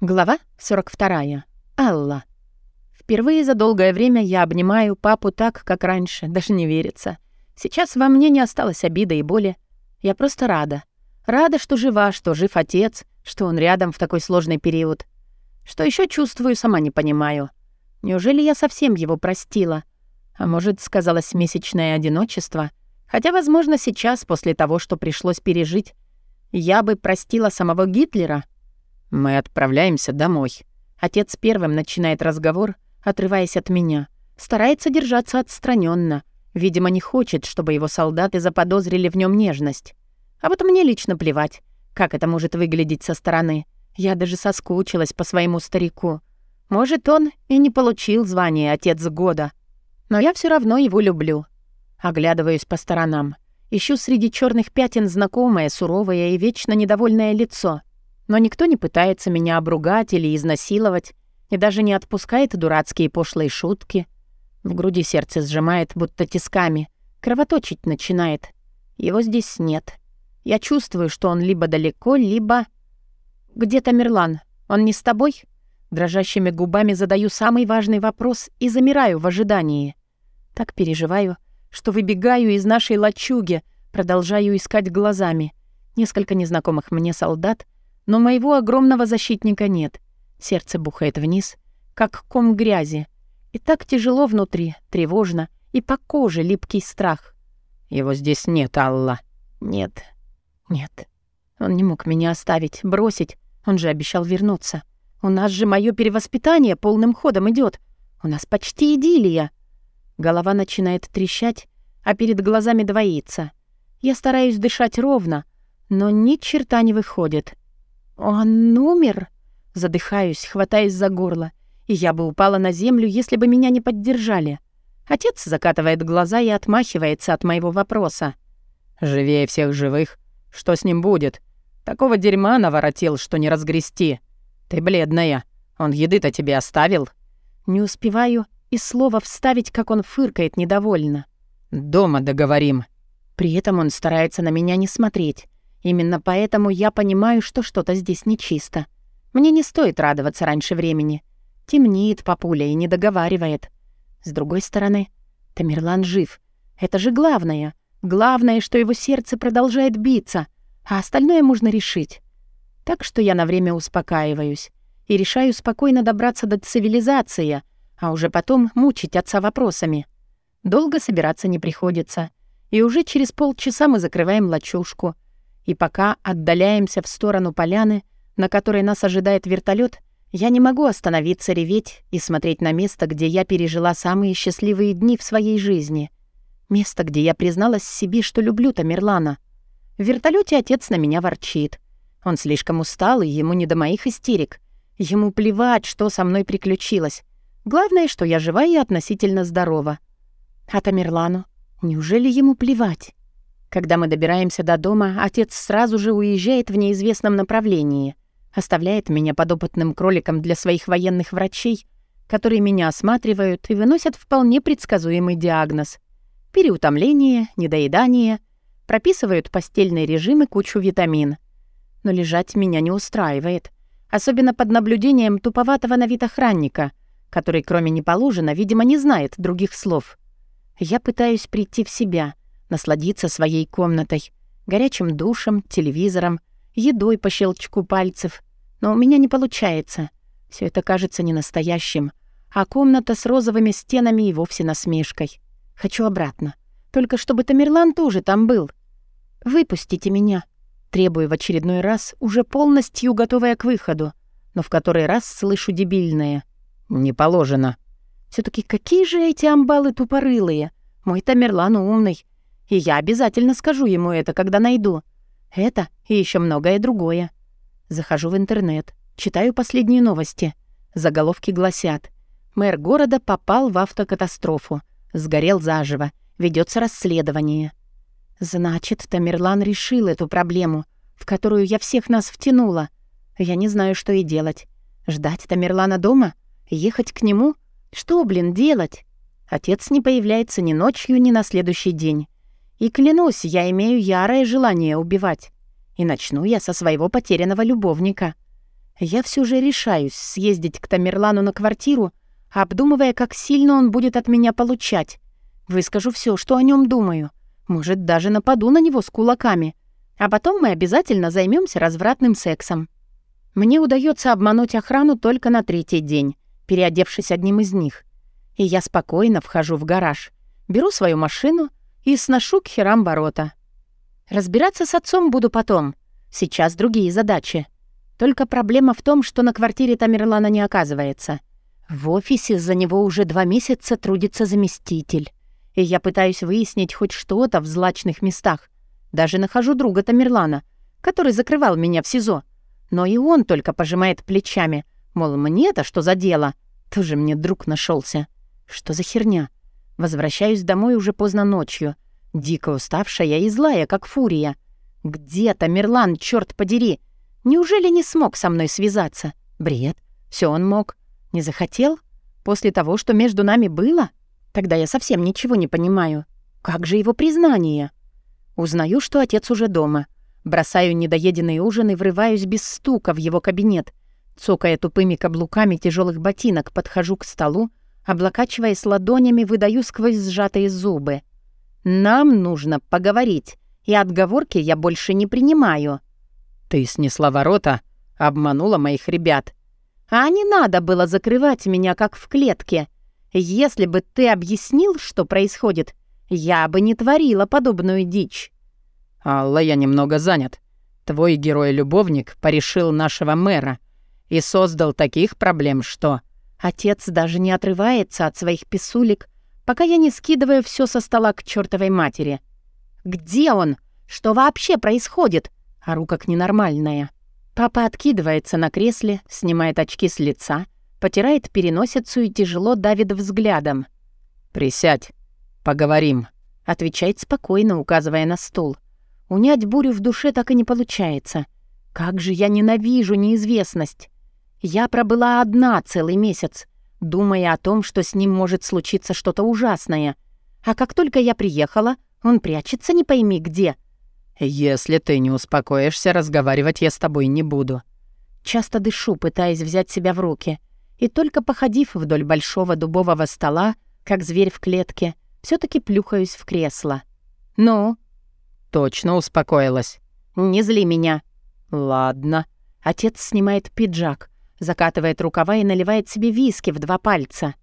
Глава 42. Алла. Впервые за долгое время я обнимаю папу так, как раньше, даже не верится. Сейчас во мне не осталось обиды и боли. Я просто рада. Рада, что жива, что жив отец, что он рядом в такой сложный период. Что еще чувствую, сама не понимаю. Неужели я совсем его простила? А может, сказалось месячное одиночество? Хотя, возможно, сейчас, после того, что пришлось пережить, я бы простила самого Гитлера — «Мы отправляемся домой». Отец первым начинает разговор, отрываясь от меня. Старается держаться отстраненно. Видимо, не хочет, чтобы его солдаты заподозрили в нем нежность. А вот мне лично плевать, как это может выглядеть со стороны. Я даже соскучилась по своему старику. Может, он и не получил звание «Отец года». Но я все равно его люблю. Оглядываюсь по сторонам. Ищу среди черных пятен знакомое, суровое и вечно недовольное лицо. Но никто не пытается меня обругать или изнасиловать, и даже не отпускает дурацкие пошлые шутки. В груди сердце сжимает, будто тисками. Кровоточить начинает. Его здесь нет. Я чувствую, что он либо далеко, либо... «Где Тамерлан? Он не с тобой?» Дрожащими губами задаю самый важный вопрос и замираю в ожидании. Так переживаю, что выбегаю из нашей лачуги, продолжаю искать глазами. Несколько незнакомых мне солдат — но моего огромного защитника нет. Сердце бухает вниз, как ком грязи. И так тяжело внутри, тревожно, и по коже липкий страх. Его здесь нет, Алла. Нет, нет. Он не мог меня оставить, бросить. Он же обещал вернуться. У нас же мое перевоспитание полным ходом идет. У нас почти идиллия. Голова начинает трещать, а перед глазами двоится. Я стараюсь дышать ровно, но ни черта не выходит. «Он умер?» Задыхаюсь, хватаясь за горло. И я бы упала на землю, если бы меня не поддержали. Отец закатывает глаза и отмахивается от моего вопроса. «Живее всех живых. Что с ним будет? Такого дерьма наворотил, что не разгрести. Ты бледная. Он еды-то тебе оставил?» Не успеваю и слово вставить, как он фыркает недовольно. «Дома договорим». При этом он старается на меня не смотреть. Именно поэтому я понимаю, что что-то здесь нечисто. Мне не стоит радоваться раньше времени. Темнеет папуля и не договаривает. С другой стороны, Тамерлан жив. Это же главное. Главное, что его сердце продолжает биться, а остальное можно решить. Так что я на время успокаиваюсь и решаю спокойно добраться до цивилизации, а уже потом мучить отца вопросами. Долго собираться не приходится. И уже через полчаса мы закрываем лачушку — и пока отдаляемся в сторону поляны, на которой нас ожидает вертолет, я не могу остановиться реветь и смотреть на место, где я пережила самые счастливые дни в своей жизни. Место, где я призналась себе, что люблю Тамерлана. В вертолете отец на меня ворчит. Он слишком устал, и ему не до моих истерик. Ему плевать, что со мной приключилось. Главное, что я жива и относительно здорова. А Тамерлану? Неужели ему плевать? Когда мы добираемся до дома, отец сразу же уезжает в неизвестном направлении, оставляет меня подопытным кроликом для своих военных врачей, которые меня осматривают и выносят вполне предсказуемый диагноз. Переутомление, недоедание, прописывают постельный режим и кучу витамин. Но лежать меня не устраивает, особенно под наблюдением туповатого на вид охранника, который, кроме не видимо, не знает других слов. Я пытаюсь прийти в себя — насладиться своей комнатой, горячим душем, телевизором, едой по щелчку пальцев. Но у меня не получается. Все это кажется ненастоящим, а комната с розовыми стенами и вовсе насмешкой. Хочу обратно. Только чтобы Тамерлан тоже там был. «Выпустите меня», — требую в очередной раз, уже полностью готовая к выходу, но в который раз слышу дебильное. «Не положено». все таки какие же эти амбалы тупорылые? Мой Тамерлан умный, и я обязательно скажу ему это, когда найду. Это и еще многое другое. Захожу в интернет, читаю последние новости. Заголовки гласят. Мэр города попал в автокатастрофу. Сгорел заживо. Ведется расследование. Значит, Тамерлан решил эту проблему, в которую я всех нас втянула. Я не знаю, что и делать. Ждать Тамерлана дома? Ехать к нему? Что, блин, делать? Отец не появляется ни ночью, ни на следующий день. И клянусь, я имею ярое желание убивать. И начну я со своего потерянного любовника. Я все же решаюсь съездить к Тамерлану на квартиру, обдумывая, как сильно он будет от меня получать. Выскажу все, что о нем думаю. Может, даже нападу на него с кулаками. А потом мы обязательно займемся развратным сексом. Мне удается обмануть охрану только на третий день, переодевшись одним из них. И я спокойно вхожу в гараж, беру свою машину и сношу к херам ворота. Разбираться с отцом буду потом. Сейчас другие задачи. Только проблема в том, что на квартире Тамерлана не оказывается. В офисе за него уже два месяца трудится заместитель. И я пытаюсь выяснить хоть что-то в злачных местах. Даже нахожу друга Тамерлана, который закрывал меня в СИЗО. Но и он только пожимает плечами. Мол, мне-то что за дело? Тоже мне друг нашелся. Что за херня? Возвращаюсь домой уже поздно ночью. Дико уставшая и злая, как фурия. Где Тамерлан, черт подери? Неужели не смог со мной связаться? Бред. Все он мог. Не захотел? После того, что между нами было? Тогда я совсем ничего не понимаю. Как же его признание? Узнаю, что отец уже дома. Бросаю недоеденный ужин и врываюсь без стука в его кабинет. Цокая тупыми каблуками тяжелых ботинок, подхожу к столу, облокачиваясь ладонями, выдаю сквозь сжатые зубы. «Нам нужно поговорить, и отговорки я больше не принимаю». «Ты снесла ворота, обманула моих ребят». «А не надо было закрывать меня, как в клетке. Если бы ты объяснил, что происходит, я бы не творила подобную дичь». «Алла, я немного занят. Твой герой-любовник порешил нашего мэра и создал таких проблем, что...» Отец даже не отрывается от своих писулек, пока я не скидываю все со стола к чертовой матери. «Где он? Что вообще происходит?» а Ору как ненормальная. Папа откидывается на кресле, снимает очки с лица, потирает переносицу и тяжело давит взглядом. «Присядь, поговорим», — отвечает спокойно, указывая на стул. Унять бурю в душе так и не получается. Как же я ненавижу неизвестность. Я пробыла одна целый месяц, думая о том, что с ним может случиться что-то ужасное. А как только я приехала, он прячется не пойми где. «Если ты не успокоишься, разговаривать я с тобой не буду». Часто дышу, пытаясь взять себя в руки. И только походив вдоль большого дубового стола, как зверь в клетке, все таки плюхаюсь в кресло. «Ну?» «Точно успокоилась». «Не зли меня». «Ладно». Отец снимает пиджак, закатывает рукава и наливает себе виски в два пальца.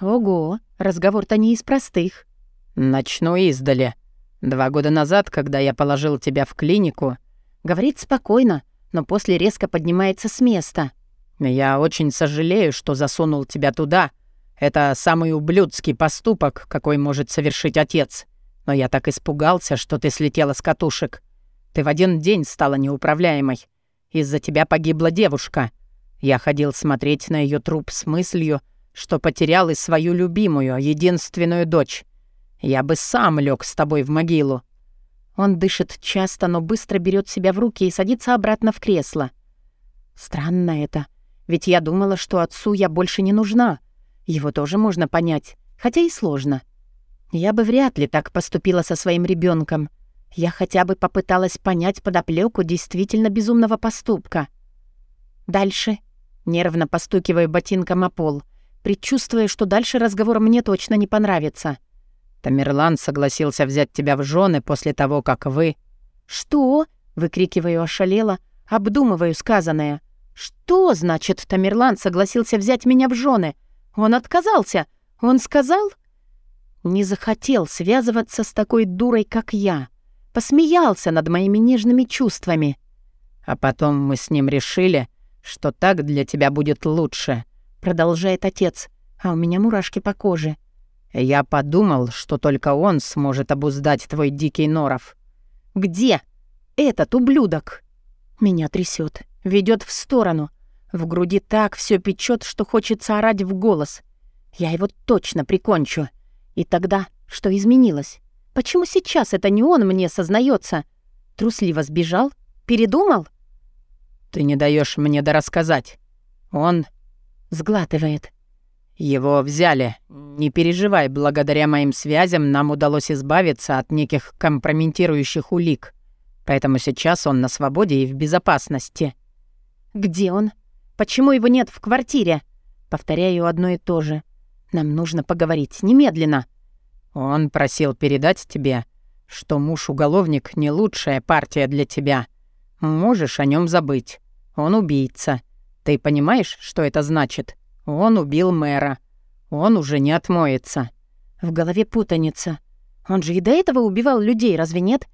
Ого, разговор-то не из простых. Начну издали. Два года назад, когда я положил тебя в клинику... Говорит спокойно, но после резко поднимается с места. Я очень сожалею, что засунул тебя туда. Это самый ублюдский поступок, какой может совершить отец. Но я так испугался, что ты слетела с катушек. Ты в один день стала неуправляемой. Из-за тебя погибла девушка. Я ходил смотреть на ее труп с мыслью, что потерял и свою любимую, единственную дочь. Я бы сам лег с тобой в могилу». Он дышит часто, но быстро берет себя в руки и садится обратно в кресло. Странно это, ведь я думала, что отцу я больше не нужна. Его тоже можно понять, хотя и сложно. Я бы вряд ли так поступила со своим ребенком. Я хотя бы попыталась понять подоплеку действительно безумного поступка. Дальше Нервно постукиваю ботинком о пол, предчувствуя, что дальше разговор мне точно не понравится. Тамерлан согласился взять тебя в жены после того, как вы... «Что?» — выкрикиваю ошалело, обдумываю сказанное. «Что значит Тамерлан согласился взять меня в жены? Он отказался. Он сказал...» Не захотел связываться с такой дурой, как я. Посмеялся над моими нежными чувствами. А потом мы с ним решили, что так для тебя будет лучше», — продолжает отец, а у меня мурашки по коже. «Я подумал, что только он сможет обуздать твой дикий норов». «Где? Этот ублюдок?» Меня трясет, ведет в сторону. В груди так все печет, что хочется орать в голос. Я его точно прикончу. И тогда что изменилось? Почему сейчас это не он мне сознается? Трусливо сбежал? Передумал?» «Ты не даешь мне дорассказать. Он...» Сглатывает. «Его взяли. Не переживай, благодаря моим связям нам удалось избавиться от неких компрометирующих улик. Поэтому сейчас он на свободе и в безопасности». «Где он? Почему его нет в квартире? Повторяю одно и то же. Нам нужно поговорить немедленно. Он просил передать тебе, что муж-уголовник не лучшая партия для тебя. Можешь о нем забыть. Он убийца. Ты понимаешь, что это значит? Он убил мэра. Он уже не отмоется. В голове путаница. Он же и до этого убивал людей, разве нет?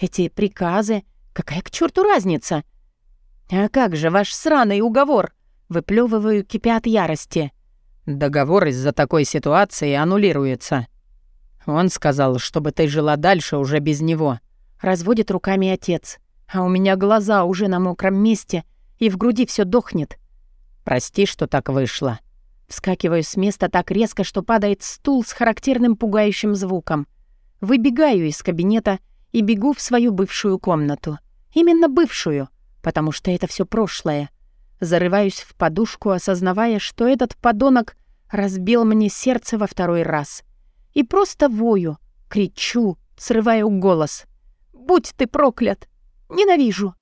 Эти приказы. Какая к черту разница? А как же ваш сраный уговор? Выплевываю, кипя от ярости. Договор из-за такой ситуации аннулируется. Он сказал, чтобы ты жила дальше уже без него. Разводит руками отец. А у меня глаза уже на мокром месте, и в груди все дохнет. Прости, что так вышло. Вскакиваю с места так резко, что падает стул с характерным пугающим звуком. Выбегаю из кабинета и бегу в свою бывшую комнату. Именно бывшую, потому что это все прошлое. Зарываюсь в подушку, осознавая, что этот подонок разбил мне сердце во второй раз. И просто вою, кричу, срываю голос. «Будь ты проклят! Ненавижу!